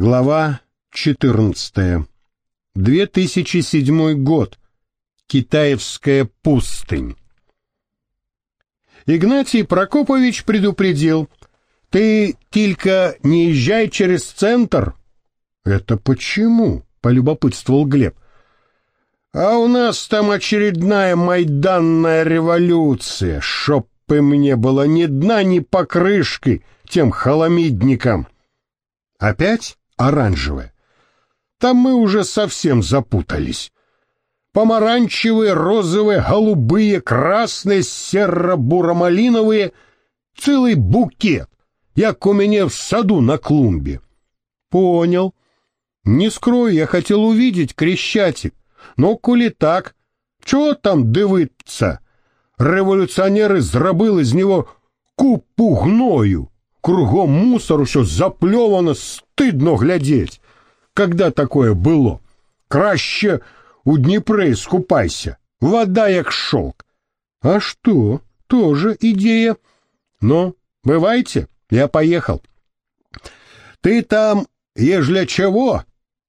Глава 14. 2007 год. Китаевская пустынь. Игнатий Прокопович предупредил, «Ты, Тилька, не езжай через центр». «Это почему?» — полюбопытствовал Глеб. «А у нас там очередная майданная революция, чтоб и мне было ни дна, ни покрышки тем холомидникам». «Опять?» Оранжевое. Там мы уже совсем запутались. Помаранчевые, розовые, голубые, красные, серо-буро-малиновые — целый букет, як у меня в саду на клумбе. Понял. Не скрою, я хотел увидеть Крещатик. Но коли так, чого там дивиться? Революціонери зробили з нього купу гною. Кругом мусору, що запльовано, стидно глядеть. Когда такое было? Краще у Дніпрі скупайся. Вода як шелк. А что? Тоже идея. Ну, бывайте, я поехал. Ты там, ежля чего,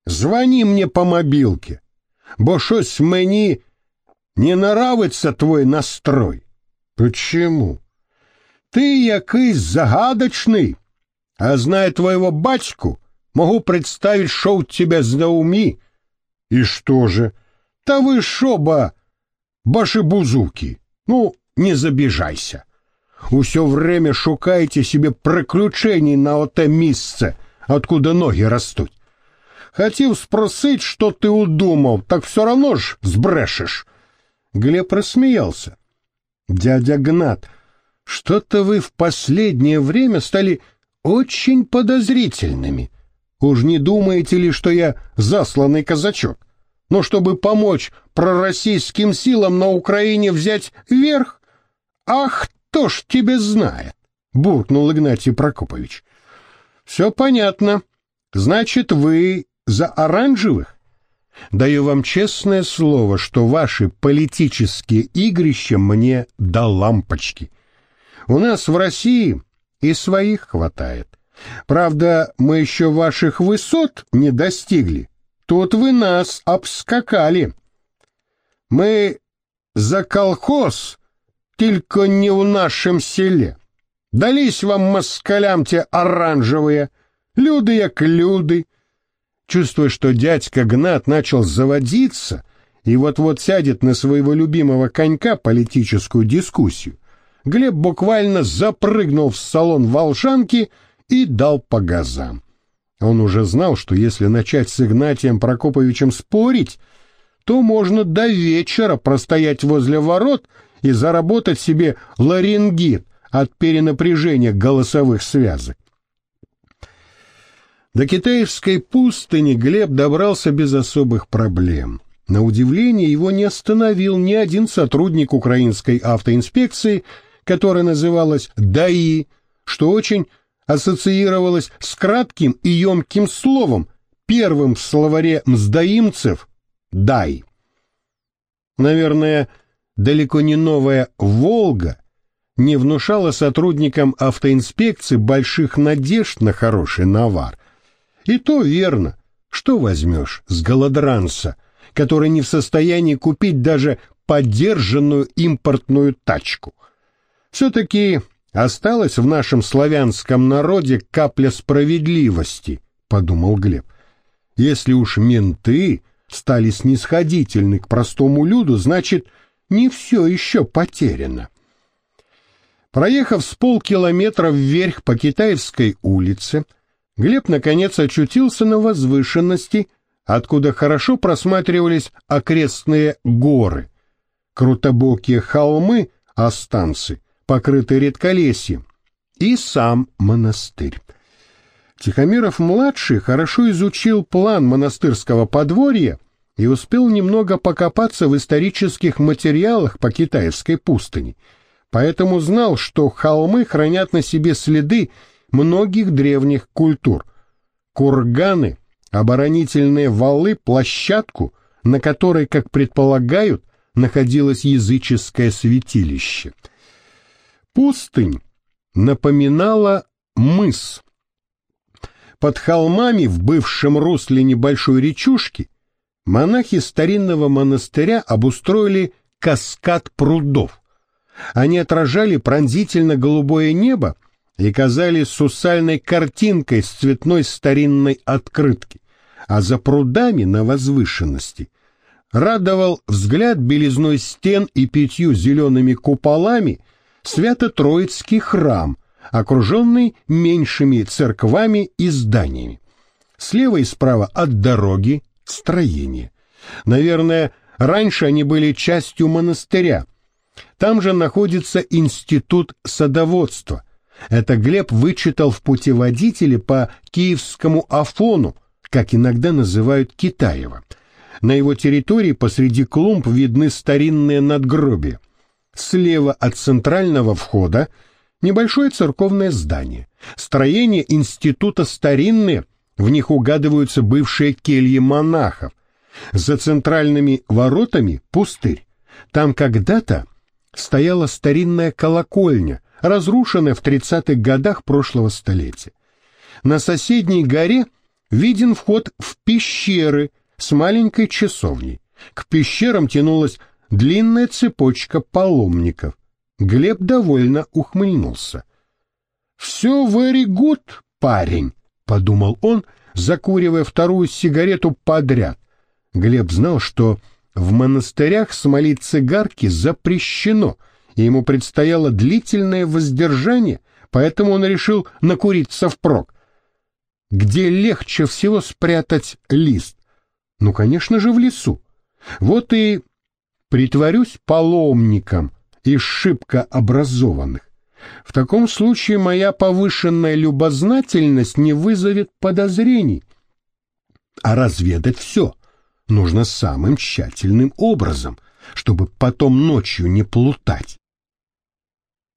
звони мне по мобилке, бо щось мені не нравится твой настрой. Почему? Ты якийсь загадочный, а зная твоего батьку, могу представить, что у тебя за уми. И что же? Та вы шоба, башибузуки. Ну, не забежайся. Усё время шукаете себе приключений на оте місце, откуда ноги растут. Хотів спросить, что ты удумал, так все равно ж сбрешешь. Глеб рассмеялся. Дядя Гнат, что-то вы в последнее время стали очень подозрительными. Уж не думаете ли, что я засланный казачок? Но чтобы помочь пророссийским силам на Украине взять верх? Ах, кто ж тебе знает? Буркнул Игнатий Прокопович. Все понятно. Значит, вы за оранжевых? Даю вам честное слово, что ваши политические игрища мне до лампочки. У нас в России и своих хватает. Правда, мы еще ваших высот не достигли. Тут вы нас обскакали. Мы за колхоз, только не в нашем селе. Дались вам москалям те оранжевые, люди як люди. Чувствуя, что дядька Гнат начал заводиться и вот-вот сядет на своего любимого конька политическую дискуссию, Глеб буквально запрыгнул в салон волшанки и дал по газам. Он уже знал, что если начать с Игнатием Прокоповичем спорить, то можно до вечера простоять возле ворот и заработать себе ларингит от перенапряжения голосовых связок. До Китаевской пустыни Глеб добрался без особых проблем. На удивление его не остановил ни один сотрудник украинской автоинспекции, которая называлась ДАИ, что очень ассоциировалось с кратким и емким словом, первым в словаре мздоимцев «дай». Наверное, далеко не новая «Волга» не внушала сотрудникам автоинспекции больших надежд на хороший навар. И то верно, что возьмешь с голодранца, который не в состоянии купить даже поддержанную импортную тачку. Все-таки осталась в нашем славянском народе капля справедливости, подумал Глеб. Если уж менты стали снисходительны к простому люду, значит, не все еще потеряно. Проехав с полкилометра вверх по Китаевской улице, Глеб наконец очутился на возвышенности, откуда хорошо просматривались окрестные горы, крутобокие холмы, останцы покрытый редколесьем, и сам монастырь. Тихомиров-младший хорошо изучил план монастырского подворья и успел немного покопаться в исторических материалах по китайской пустыне, поэтому знал, что холмы хранят на себе следы многих древних культур. Курганы, оборонительные валы, площадку, на которой, как предполагают, находилось языческое святилище – Пустынь напоминала мыс. Под холмами в бывшем русле небольшой речушки монахи старинного монастыря обустроили каскад прудов. Они отражали пронзительно голубое небо и казались сусальной картинкой с цветной старинной открытки, а за прудами на возвышенности радовал взгляд белизной стен и пятью зелеными куполами Свято-Троицкий храм, окруженный меньшими церквами и зданиями. Слева и справа от дороги строение. Наверное, раньше они были частью монастыря. Там же находится институт садоводства. Это Глеб вычитал в путеводителе по киевскому Афону, как иногда называют Китаева. На его территории посреди клумб видны старинные надгробия. Слева от центрального входа небольшое церковное здание. Строение института старинные, в них угадываются бывшие кельи монахов. За центральными воротами пустырь. Там когда-то стояла старинная колокольня, разрушенная в 30-х годах прошлого столетия. На соседней горе виден вход в пещеры с маленькой часовней. К пещерам тянулась длинная цепочка паломников. Глеб довольно ухмыльнулся. «Все very good, парень», — подумал он, закуривая вторую сигарету подряд. Глеб знал, что в монастырях смолить цигарки запрещено, и ему предстояло длительное воздержание, поэтому он решил накуриться впрок. Где легче всего спрятать лист? Ну, конечно же, в лесу. Вот и притворюсь паломником из шибко образованных. В таком случае моя повышенная любознательность не вызовет подозрений. А разведать все нужно самым тщательным образом, чтобы потом ночью не плутать.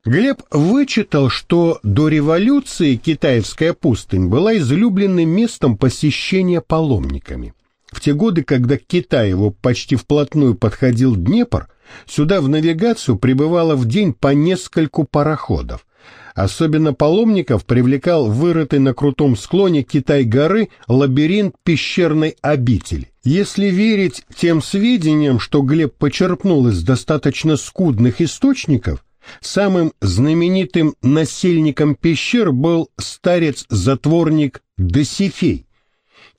Глеб вычитал, что до революции китаевская пустынь была излюбленным местом посещения паломниками. В те годы, когда к Китаеву почти вплотную подходил Днепр, сюда в навигацию прибывало в день по нескольку пароходов. Особенно паломников привлекал вырытый на крутом склоне Китай-горы лабиринт пещерной обители. Если верить тем сведениям, что Глеб почерпнул из достаточно скудных источников, самым знаменитым насельником пещер был старец-затворник Досифей,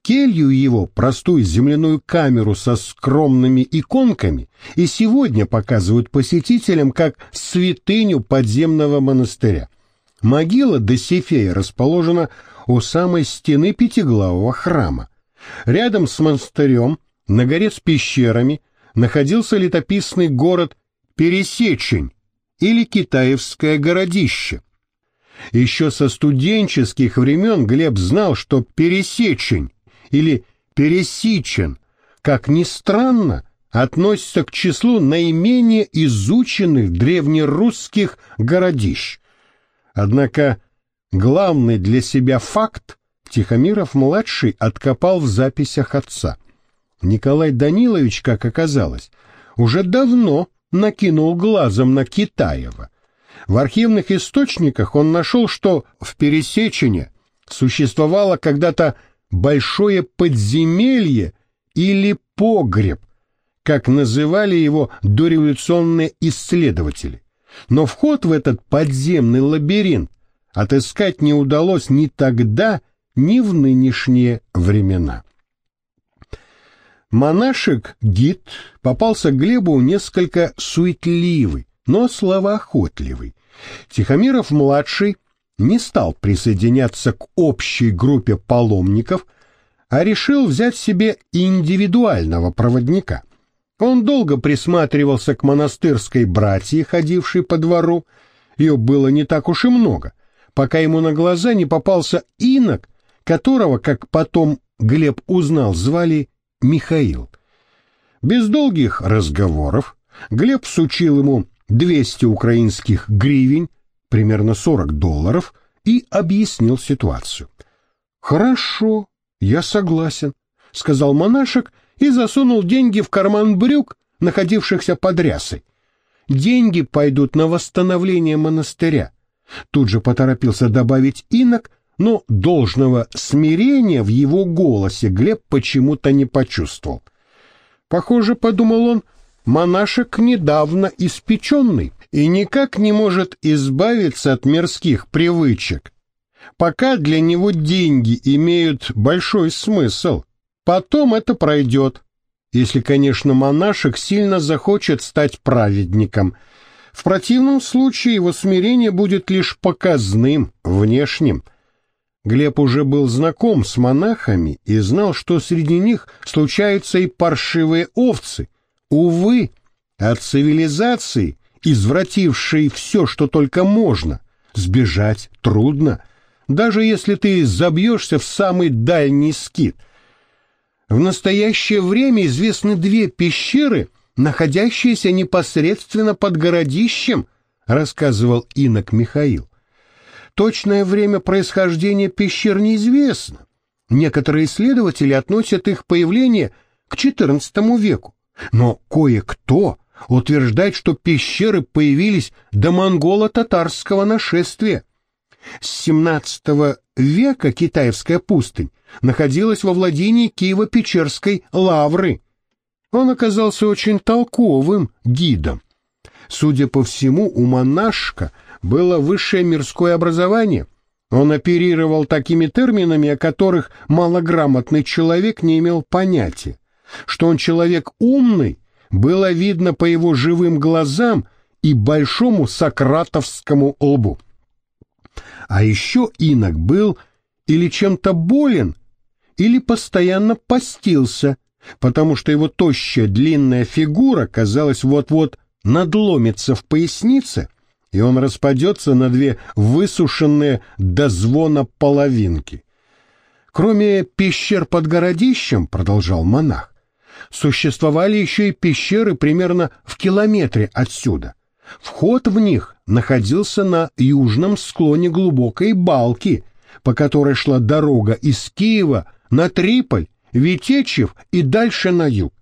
келью его, простую земляную камеру со скромными иконками, и сегодня показывают посетителям как святыню подземного монастыря. Могила Досифея расположена у самой стены пятиглавого храма. Рядом с монастырем, на горе с пещерами, находился летописный город Пересечень или Китаевское городище. Еще со студенческих времен Глеб знал, что Пересечень или пересичен, как ни странно, относится к числу наименее изученных древнерусских городищ. Однако главный для себя факт Тихомиров-младший откопал в записях отца. Николай Данилович, как оказалось, уже давно накинул глазом на Китаева. В архивных источниках он нашел, что в Пересечине существовало когда-то большое подземелье или погреб, как называли его дореволюционные исследователи. Но вход в этот подземный лабиринт отыскать не удалось ни тогда, ни в нынешние времена. Монашек-гид попался Глебу несколько суетливый, но словоохотливый. Тихомиров-младший не стал присоединяться к общей группе паломников, а решил взять себе индивидуального проводника. Он долго присматривался к монастырской братье, ходившей по двору, ее было не так уж и много, пока ему на глаза не попался инок, которого, как потом Глеб узнал, звали Михаил. Без долгих разговоров Глеб сучил ему 200 украинских гривен, примерно 40 долларов, и объяснил ситуацию. «Хорошо, я согласен», — сказал монашек и засунул деньги в карман брюк, находившихся под рясой. «Деньги пойдут на восстановление монастыря», — тут же поторопился добавить инок, но должного смирения в его голосе Глеб почему-то не почувствовал. Похоже, подумал он, монашек недавно испеченный и никак не может избавиться от мирских привычек. Пока для него деньги имеют большой смысл, потом это пройдет, если, конечно, монашек сильно захочет стать праведником. В противном случае его смирение будет лишь показным, внешним. Глеб уже был знаком с монахами и знал, что среди них случаются и паршивые овцы. Увы, от цивилизации, извратившей все, что только можно, сбежать трудно, даже если ты забьешься в самый дальний скит. В настоящее время известны две пещеры, находящиеся непосредственно под городищем, рассказывал инок Михаил. Точное время происхождения пещер неизвестно. Некоторые исследователи относят их появление к XIV веку, но кое-кто утверждает, что пещеры появились до монголо-татарского нашествия. С XVII века Китаевская пустынь находилась во владении Киево-Печерской лавры. Он оказался очень толковым гидом. Судя по всему, у монашка было высшее мирское образование. Он оперировал такими терминами, о которых малограмотный человек не имел понятия. Что он человек умный, было видно по его живым глазам и большому сократовскому лбу. А еще инок был или чем-то болен, или постоянно постился, потому что его тощая длинная фигура, казалось, вот-вот надломится в пояснице, и он распадется на две высушенные до звона половинки. Кроме пещер под городищем, продолжал монах, существовали еще и пещеры примерно в километре отсюда. Вход в них находился на южном склоне глубокой балки, по которой шла дорога из Киева на Триполь, Витечев и дальше на юг.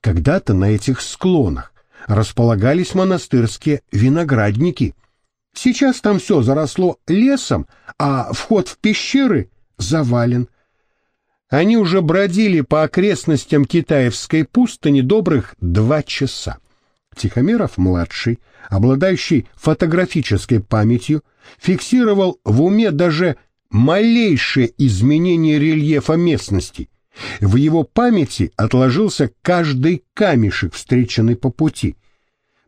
Когда-то на этих склонах располагались монастырские виноградники. Сейчас там все заросло лесом, а вход в пещеры завален. Они уже бродили по окрестностям Китаевской пустыни добрых два часа. Тихомиров-младший, обладающий фотографической памятью, фиксировал в уме даже малейшее изменение рельефа местности в его памяти отложился каждый камешек, встреченный по пути.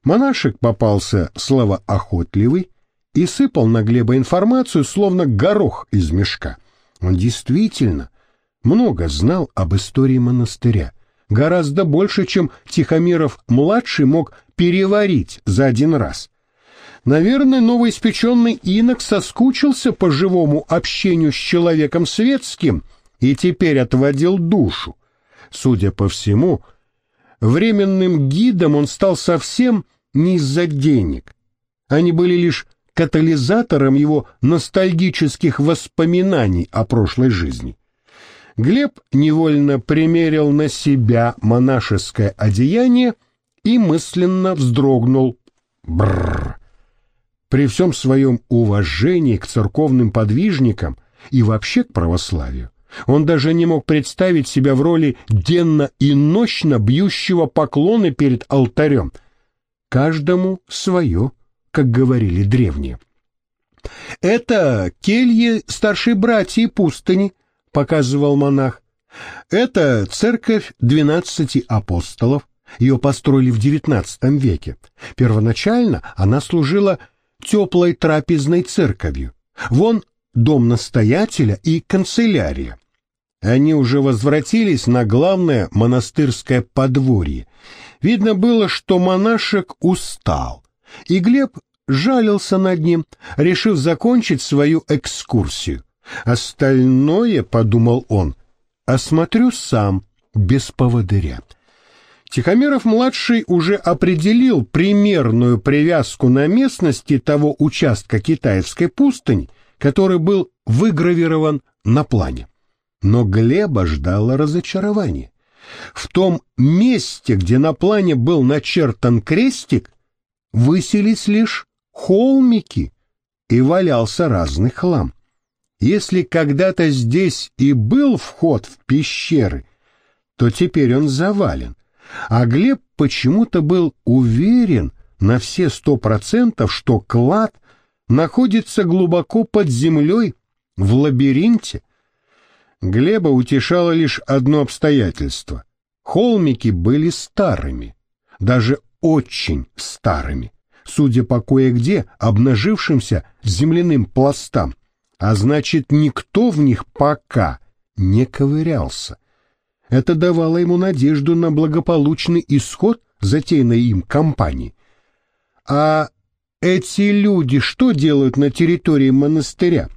Монашек попался словоохотливый и сыпал на Глеба информацию, словно горох из мешка. Он действительно много знал об истории монастыря, гораздо больше, чем Тихомиров-младший мог переварить за один раз. Наверное, новоиспеченный инок соскучился по живому общению с человеком светским — и теперь отводил душу. Судя по всему, временным гидом он стал совсем не из-за денег. Они были лишь катализатором его ностальгических воспоминаний о прошлой жизни. Глеб невольно примерил на себя монашеское одеяние и мысленно вздрогнул. Бррр! При всем своем уважении к церковным подвижникам и вообще к православию, он даже не мог представить себя в роли денно и нощно бьющего поклоны перед алтарем. Каждому свое, как говорили древние. «Это кельи старшей братьи пустыни», — показывал монах. «Это церковь двенадцати апостолов. Ее построили в девятнадцатом веке. Первоначально она служила теплой трапезной церковью. Вон дом настоятеля и канцелярия. Они уже возвратились на главное монастырское подворье. Видно было, что монашек устал, и Глеб жалился над ним, решив закончить свою экскурсию. Остальное, — подумал он, — осмотрю сам, без поводыря. Тихомиров-младший уже определил примерную привязку на местности того участка китайской пустыни, который был выгравирован на плане. Но Глеба ждало разочарование. В том месте, где на плане был начертан крестик, высились лишь холмики и валялся разный хлам. Если когда-то здесь и был вход в пещеры, то теперь он завален. А Глеб почему-то был уверен на все сто процентов, что клад находится глубоко под землей, в лабиринте. Глеба утешало лишь одно обстоятельство. Холмики были старыми, даже очень старыми, судя по кое-где обнажившимся земляным пластам, а значит, никто в них пока не ковырялся. Это давало ему надежду на благополучный исход затеянной им кампании. А эти люди что делают на территории монастыря?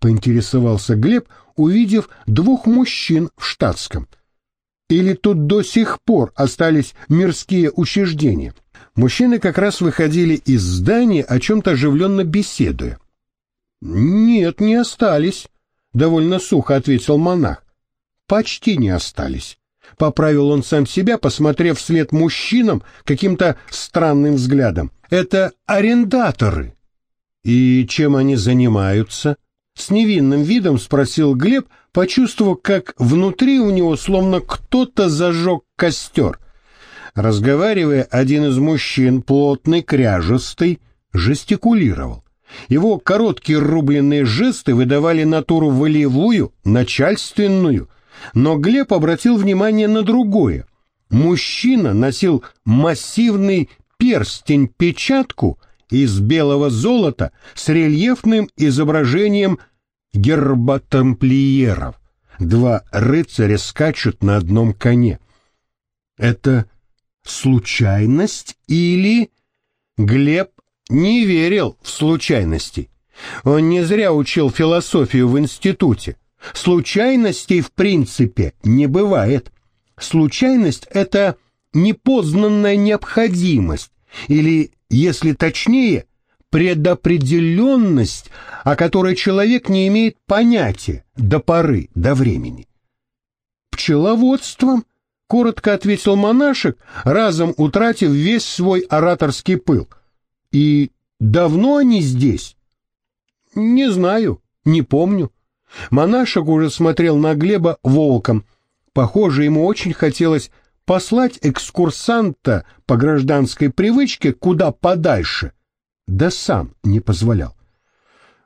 Поинтересовался Глеб, увидев двух мужчин в штатском. Или тут до сих пор остались мирские учреждения? Мужчины как раз выходили из здания, о чем-то оживленно беседуя. «Нет, не остались», — довольно сухо ответил монах почти не остались. Поправил он сам себя, посмотрев вслед мужчинам каким-то странным взглядом. Это арендаторы. И чем они занимаются? С невинным видом спросил Глеб, почувствовав, как внутри у него словно кто-то зажег костер. Разговаривая, один из мужчин, плотный, кряжестый, жестикулировал. Его короткие рубленные жесты выдавали натуру волевую, начальственную, но Глеб обратил внимание на другое. Мужчина носил массивный перстень-печатку из белого золота с рельефным изображением герба тамплиеров. Два рыцаря скачут на одном коне. Это случайность или... Глеб не верил в случайности. Он не зря учил философию в институте. Случайностей в принципе не бывает. Случайность — это непознанная необходимость, или, если точнее, предопределенность, о которой человек не имеет понятия до поры, до времени. «Пчеловодством», — коротко ответил монашек, разом утратив весь свой ораторский пыл. «И давно они здесь?» «Не знаю, не помню». Монашек уже смотрел на Глеба волком. Похоже, ему очень хотелось послать экскурсанта по гражданской привычке куда подальше, да сам не позволял.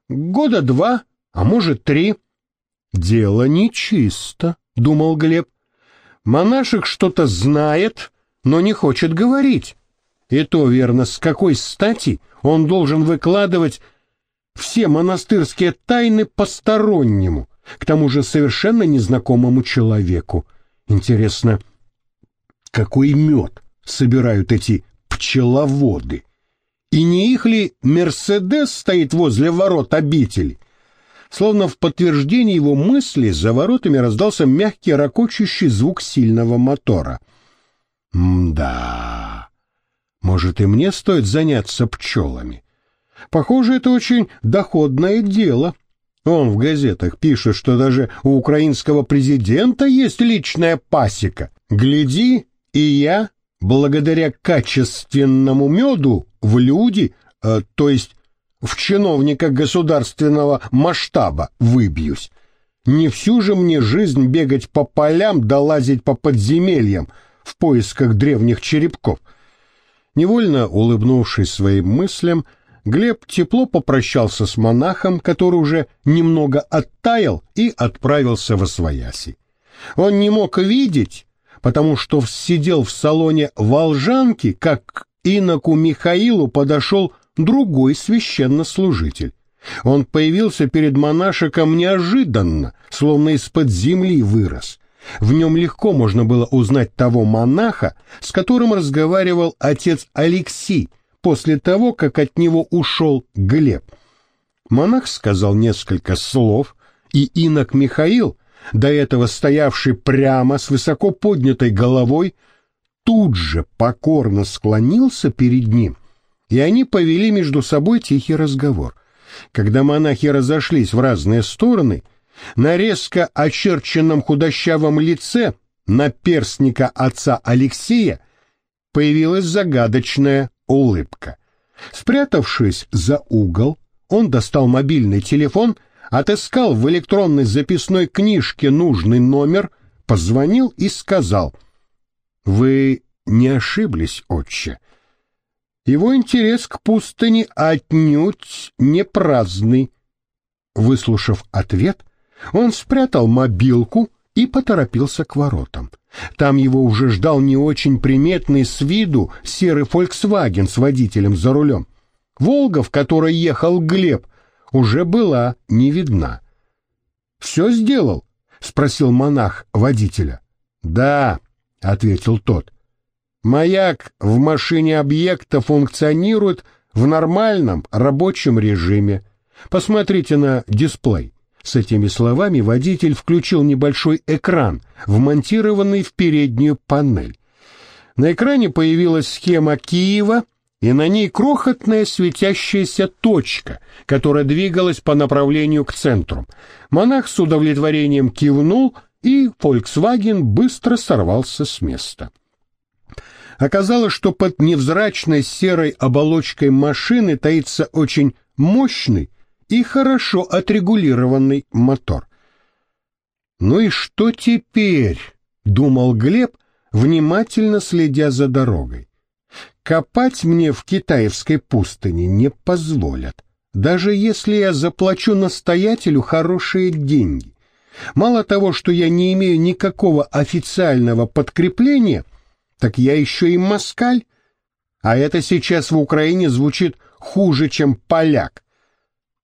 Года два, а может три. Дело нечисто, думал Глеб. Монашек что-то знает, но не хочет говорить. И то верно, с какой стати он должен выкладывать все монастырские тайны постороннему, к тому же совершенно незнакомому человеку. Интересно, какой мед собирают эти пчеловоды? И не их ли Мерседес стоит возле ворот обители? Словно в подтверждение его мысли за воротами раздался мягкий ракочущий звук сильного мотора. «М-да, может и мне стоит заняться пчелами?» Похоже, это очень доходное дело. Он в газетах пишет, что даже у украинского президента есть личная пасека. Гляди, и я, благодаря качественному меду, в люди, э, то есть в чиновника государственного масштаба, выбьюсь. Не всю же мне жизнь бегать по полям да лазить по подземельям в поисках древних черепков. Невольно улыбнувшись своим мыслям, Глеб тепло попрощался с монахом, который уже немного оттаял и отправился во свояси. Он не мог видеть, потому что сидел в салоне волжанки, как иноку Михаилу подошел другой священнослужитель. Он появился перед монашиком неожиданно, словно из-под земли вырос. В нем легко можно было узнать того монаха, с которым разговаривал отец Алексей, после того, как от него ушел Глеб. Монах сказал несколько слов, и инок Михаил, до этого стоявший прямо с высоко поднятой головой, тут же покорно склонился перед ним, и они повели между собой тихий разговор. Когда монахи разошлись в разные стороны, на резко очерченном худощавом лице наперстника отца Алексея появилась загадочная улыбка. Спрятавшись за угол, он достал мобильный телефон, отыскал в электронной записной книжке нужный номер, позвонил и сказал, «Вы не ошиблись, отче. Его интерес к пустыне отнюдь не праздный». Выслушав ответ, он спрятал мобилку и поторопился к воротам. Там его уже ждал не очень приметный с виду серый «Фольксваген» с водителем за рулем. «Волга», в которой ехал Глеб, уже была не видна. «Все сделал?» — спросил монах водителя. «Да», — ответил тот. «Маяк в машине объекта функционирует в нормальном рабочем режиме. Посмотрите на дисплей». С этими словами водитель включил небольшой экран, вмонтированный в переднюю панель. На экране появилась схема Киева, и на ней крохотная светящаяся точка, которая двигалась по направлению к центру. Монах с удовлетворением кивнул, и Volkswagen быстро сорвался с места. Оказалось, что под невзрачной серой оболочкой машины таится очень мощный и хорошо отрегулированный мотор. «Ну и что теперь?» — думал Глеб, внимательно следя за дорогой. «Копать мне в китаевской пустыне не позволят, даже если я заплачу настоятелю хорошие деньги. Мало того, что я не имею никакого официального подкрепления, так я еще и москаль, а это сейчас в Украине звучит хуже, чем поляк.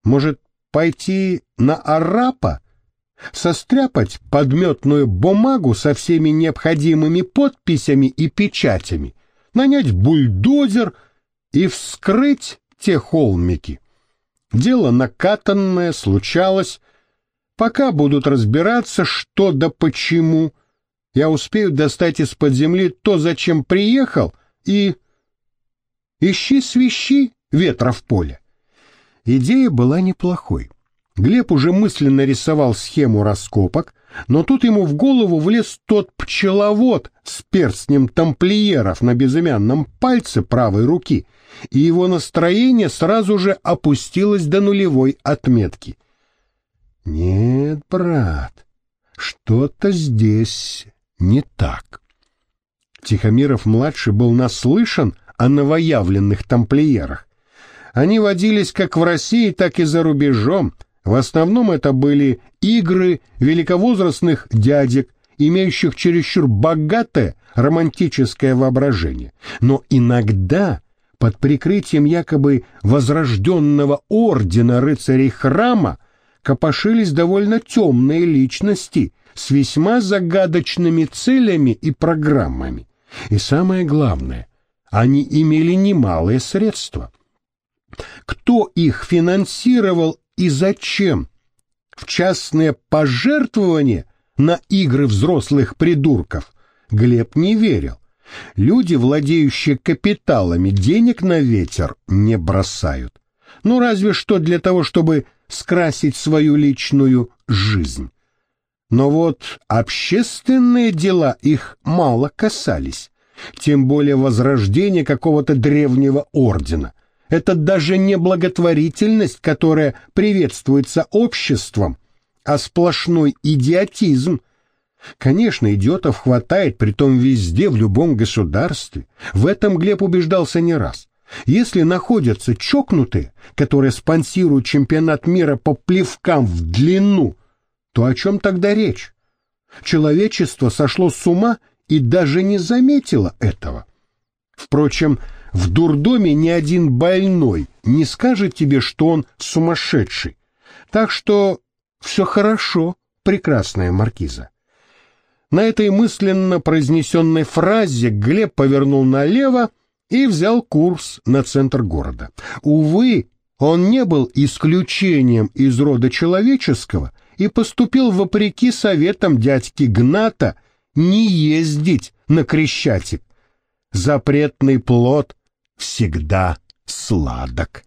Может, пойти на арапа? Состряпать подметную бумагу со всеми необходимыми подписями и печатями, нанять бульдозер и вскрыть те холмики. Дело накатанное, случалось. Пока будут разбираться, что да почему, я успею достать из-под земли то, зачем приехал, и... Ищи свищи ветра в поле. Идея была неплохой. Глеб уже мысленно рисовал схему раскопок, но тут ему в голову влез тот пчеловод с перстнем тамплиеров на безымянном пальце правой руки, и его настроение сразу же опустилось до нулевой отметки. «Нет, брат, что-то здесь не так». Тихомиров-младший был наслышан о новоявленных тамплиерах, они водились как в России, так и за рубежом. В основном это были игры великовозрастных дядек, имеющих чересчур богатое романтическое воображение. Но иногда под прикрытием якобы возрожденного ордена рыцарей храма копошились довольно темные личности с весьма загадочными целями и программами. И самое главное, они имели немалые средства. Кто их финансировал и зачем? В частные пожертвования на игры взрослых придурков Глеб не верил. Люди, владеющие капиталами, денег на ветер не бросают. Ну, разве что для того, чтобы скрасить свою личную жизнь. Но вот общественные дела их мало касались, тем более возрождения какого-то древнего ордена. Это даже не благотворительность, которая приветствуется обществом, а сплошной идиотизм. Конечно, идиотов хватает, притом везде, в любом государстве. В этом Глеб убеждался не раз. Если находятся чокнутые, которые спонсируют чемпионат мира по плевкам в длину, то о чем тогда речь? Человечество сошло с ума и даже не заметило этого. Впрочем, в дурдоме ни один больной не скажет тебе, что он сумасшедший. Так что все хорошо, прекрасная маркиза. На этой мысленно произнесенной фразе Глеб повернул налево и взял курс на центр города. Увы, он не был исключением из рода человеческого и поступил вопреки советам дядьки Гната не ездить на Крещатик. Запретный плод всегда сладок.